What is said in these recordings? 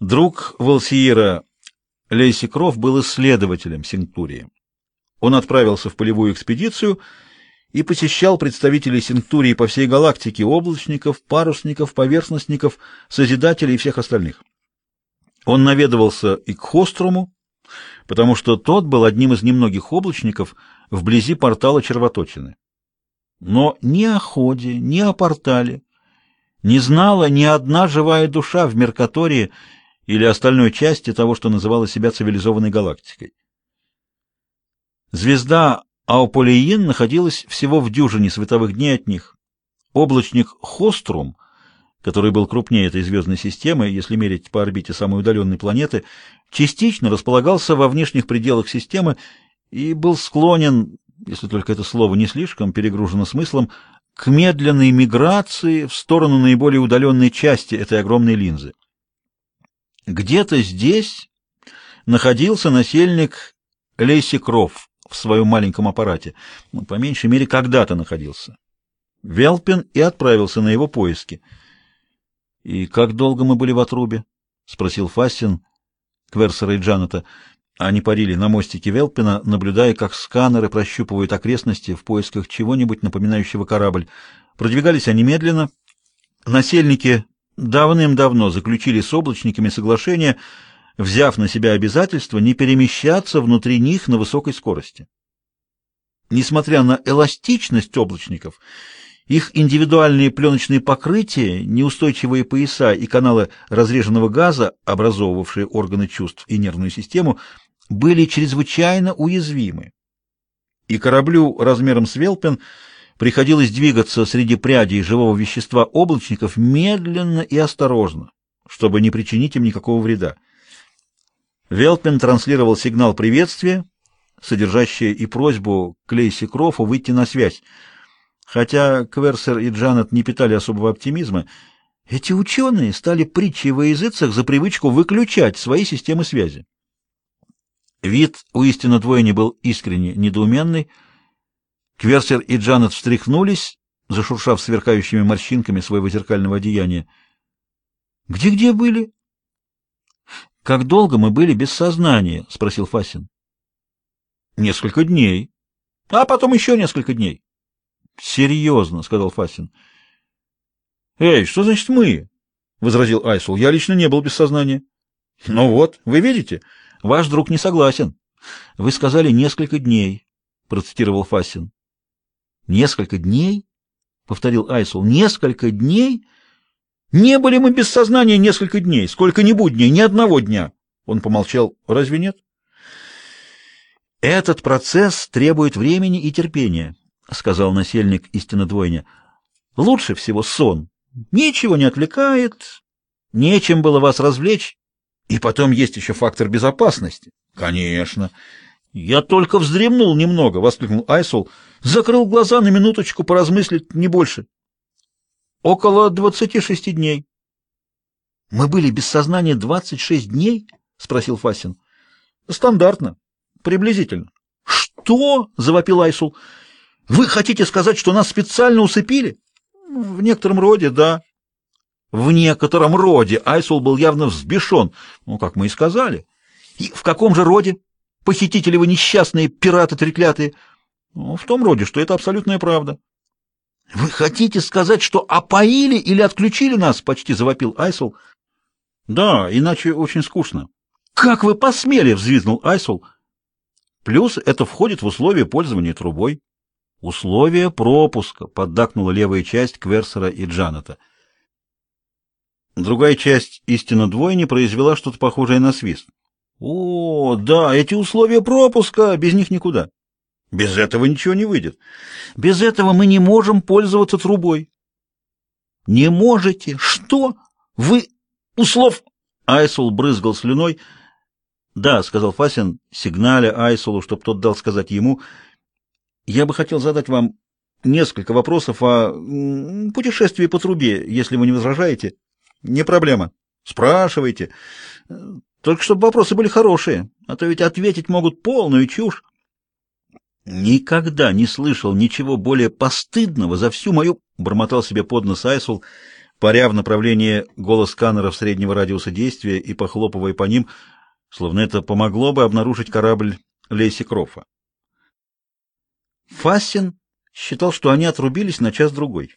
Друг Волсиера Лейси Кров был исследователем Синктурии. Он отправился в полевую экспедицию и посещал представителей Синктурии по всей галактике, облачников, парусников, поверхностников, созидателей и всех остальных. Он наведывался и к Хоструму, потому что тот был одним из немногих облачников вблизи портала Червоточины. Но ни о ходе, ни о портале не знала ни одна живая душа в Меркатории или остальной части того, что называло себя цивилизованной галактикой. Звезда Ауполиин находилась всего в дюжине световых дней от них. Облачник Хострум, который был крупнее этой звездной системы, если мерить по орбите самой удаленной планеты, частично располагался во внешних пределах системы и был склонен, если только это слово не слишком перегружено смыслом, к медленной миграции в сторону наиболее удаленной части этой огромной линзы. Где-то здесь находился насельник Лейси Кров в своем маленьком аппарате. Ну, по меньшей мере, когда-то находился. Велпин и отправился на его поиски. — И как долго мы были в отрубе? — спросил Фастин Кверсера и Джаната. Они парили на мостике Велпина, наблюдая, как сканеры прощупывают окрестности в поисках чего-нибудь напоминающего корабль. Продвигались они медленно. Насельники давным-давно заключили с облачниками соглашение, взяв на себя обязательство не перемещаться внутри них на высокой скорости. Несмотря на эластичность облачников, их индивидуальные пленочные покрытия, неустойчивые пояса и каналы разреженного газа, образовывавшие органы чувств и нервную систему, были чрезвычайно уязвимы. И кораблю размером с Велпен приходилось двигаться среди прядей живого вещества облачников медленно и осторожно, чтобы не причинить им никакого вреда. Велпен транслировал сигнал приветствия, содержащий и просьбу Клейси Крофу выйти на связь. Хотя Кверсер и Джанет не питали особого оптимизма, эти ученые стали притчей во языцах за привычку выключать свои системы связи. Вид у истинно двойни был искренне недоуменный, Кверсер и Джанет встряхнулись, зашуршав сверкающими морщинками своего зеркального одеяния. «Где-где были?» «Как долго мы были без сознания?» — спросил Фасин. «Несколько дней. А потом еще несколько дней». «Серьезно», — сказал Фасин. «Эй, что значит «мы»?» — возразил Айсул. «Я лично не был без сознания». «Ну вот, вы видите, ваш друг не согласен». «Вы сказали несколько дней», — процитировал Фасин. Несколько дней? повторил Айсул. Несколько дней? Не были мы без сознания несколько дней, сколько-нибудь дней, ни одного дня. Он помолчал. Разве нет? Этот процесс требует времени и терпения, сказал насельник истинно двойня. Лучше всего сон. Ничего не отвлекает, нечем было вас развлечь. И потом есть еще фактор безопасности. Конечно. Я только вздремнул немного, воскликнул Айсул. Закрыл глаза на минуточку поразмыслить, не больше. Около двадцати шести дней. Мы были без сознания двадцать шесть дней? спросил Фасин. Стандартно, приблизительно. Что? завопил Айсул. Вы хотите сказать, что нас специально усыпили? В некотором роде, да. В некотором роде Айсул был явно взбешен, ну, как мы и сказали. И в каком же роде? Похитители вы несчастные, пираты треклятые. Ну, в том роде, что это абсолютная правда. Вы хотите сказать, что опоили или отключили нас? Почти завопил Айсул. Да, иначе очень скучно. Как вы посмели? взвизгнул Айсул. Плюс это входит в условия пользования трубой. Условия пропуска, поддакнула левая часть Кверсера и Джаната. Другая часть истинно двойни произвела что-то похожее на свист. О, да, эти условия пропуска, без них никуда. Без этого ничего не выйдет. Без этого мы не можем пользоваться трубой. Не можете? Что? Вы услов... Айсул брызгал слюной. Да, сказал Фасин, сигналя Айсулу, чтобы тот дал сказать ему. Я бы хотел задать вам несколько вопросов о путешествии по трубе, если вы не возражаете. Не проблема. Спрашивайте. Только чтобы вопросы были хорошие, а то ведь ответить могут полную чушь. Никогда не слышал ничего более постыдного за всю мою, бормотал себе под нос Айсул, паря в направлении голосканеров среднего радиуса действия и похлопывая по ним, словно это помогло бы обнаружить корабль Лейси Крофа. Фассин считал, что они отрубились на час-другой.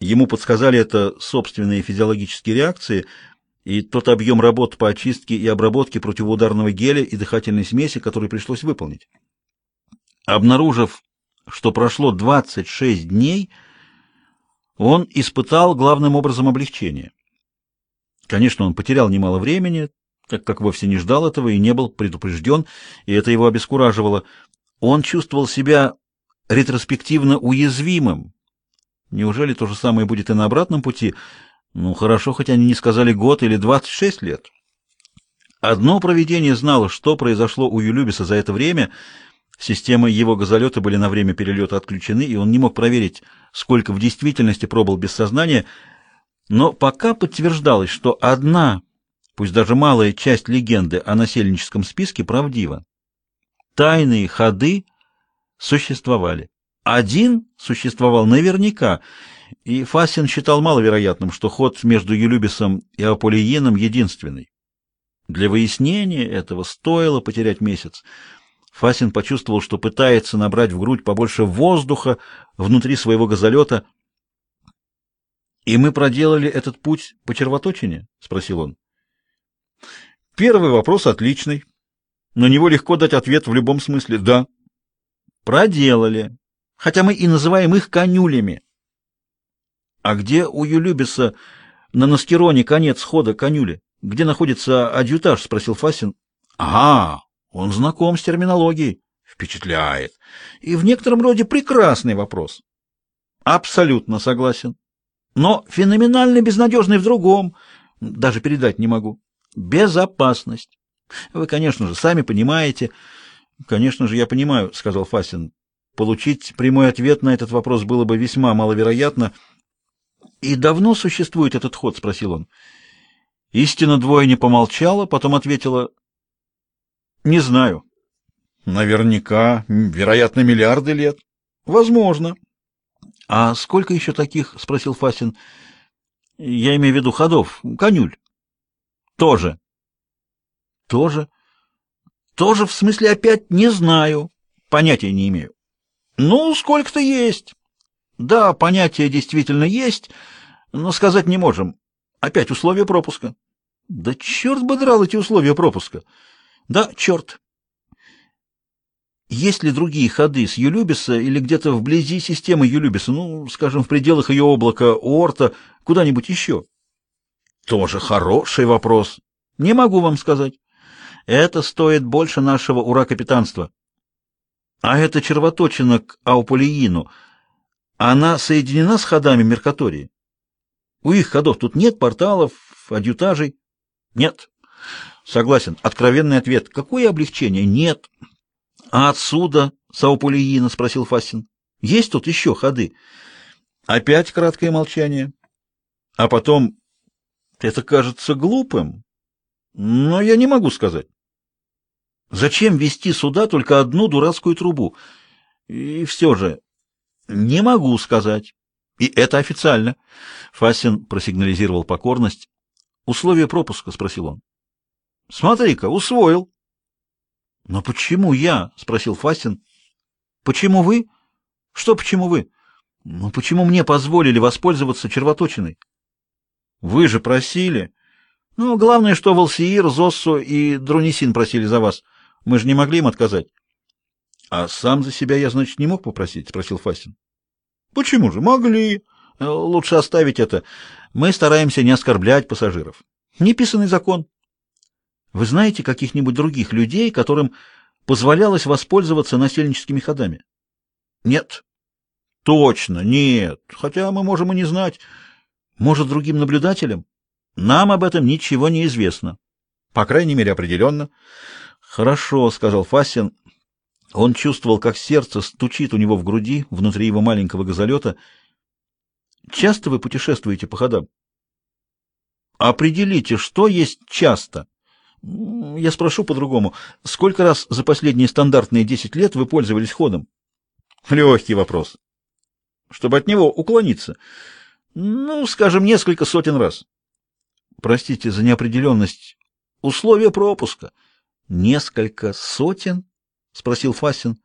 Ему подсказали это собственные физиологические реакции и тот объем работ по очистке и обработке противоударного геля и дыхательной смеси, который пришлось выполнить. Обнаружив, что прошло 26 дней, он испытал главным образом облегчение. Конечно, он потерял немало времени, так как вовсе не ждал этого и не был предупрежден, и это его обескураживало. Он чувствовал себя ретроспективно уязвимым. Неужели то же самое будет и на обратном пути? Ну, хорошо, хоть они не сказали год или 26 лет. Одно провидение знало, что произошло у Юлюбиса за это время. Системы его газолета были на время перелета отключены, и он не мог проверить, сколько в действительности пробыл без сознания. Но пока подтверждалось, что одна, пусть даже малая часть легенды о насельническом списке правдива. Тайные ходы существовали. Один существовал наверняка, и Фасин считал маловероятным, что ход между Юлюбисом и Аполлиеном единственный. Для выяснения этого стоило потерять месяц. Фасин почувствовал, что пытается набрать в грудь побольше воздуха внутри своего газолета. «И мы проделали этот путь по червоточине?» — спросил он. «Первый вопрос отличный. На него легко дать ответ в любом смысле «да». Проделали. Хотя мы и называем их конюлями. А где у Юлюбиса на Наскероне конец хода конюли? Где находится адъютаж? спросил Фасин. Ага, он знаком с терминологией. Впечатляет. И в некотором роде прекрасный вопрос. Абсолютно согласен. Но феноменально безнадежный в другом. Даже передать не могу. Безопасность. Вы, конечно же, сами понимаете. Конечно же, я понимаю, сказал Фасин. Получить прямой ответ на этот вопрос было бы весьма маловероятно. И давно существует этот ход, спросил он. Истина двое не помолчала, потом ответила: Не знаю. Наверняка, вероятно, миллиарды лет. Возможно. А сколько еще таких, спросил Фасин. Я имею в виду ходов, конюль. Тоже. Тоже? Тоже в смысле опять не знаю. Понятия не имею. Ну, сколько-то есть. Да, понятие действительно есть, но сказать не можем. Опять условия пропуска. Да черт бы драл эти условия пропуска. Да, черт. Есть ли другие ходы с Юлюбиса или где-то вблизи системы Юлюбиса, ну, скажем, в пределах ее облака Орта, куда-нибудь еще? Тоже хороший вопрос. Не могу вам сказать. Это стоит больше нашего ура-капитанства. А эта червоточина к Ауполиину, она соединена с ходами Меркатории? У их ходов тут нет порталов, адъютажей? Нет. Согласен. Откровенный ответ. Какое облегчение? Нет. А отсюда, с Ауполиина, спросил Фастин. Есть тут еще ходы? Опять краткое молчание. А потом... Это кажется глупым, но я не могу сказать. Зачем вести сюда только одну дурацкую трубу? И все же, не могу сказать. И это официально. Фасин просигнализировал покорность. Условия пропуска, спросил он. Смотри-ка, усвоил. Но почему я? спросил Фасин. Почему вы? Что почему вы? Ну почему мне позволили воспользоваться червоточиной? Вы же просили. Ну, главное, что Волсиир, Зоссу и Друнисин просили за вас. Мы же не могли им отказать. — А сам за себя я, значит, не мог попросить? — спросил Фастин. — Почему же? Могли. Лучше оставить это. Мы стараемся не оскорблять пассажиров. Неписанный закон. Вы знаете каких-нибудь других людей, которым позволялось воспользоваться насельническими ходами? Нет. Точно, нет. Хотя мы можем и не знать. Может, другим наблюдателям? Нам об этом ничего не известно. По крайней мере, определенно. Хорошо, сказал Фасин. Он чувствовал, как сердце стучит у него в груди, внутри его маленького газолета. Часто вы путешествуете по ходам? Определите, что есть часто. Я спрошу по-другому. Сколько раз за последние стандартные десять лет вы пользовались ходом? Легкий вопрос. Чтобы от него уклониться. Ну, скажем, несколько сотен раз. Простите за неопределенность. Условия пропуска. Несколько сотен? Спросил Фасин.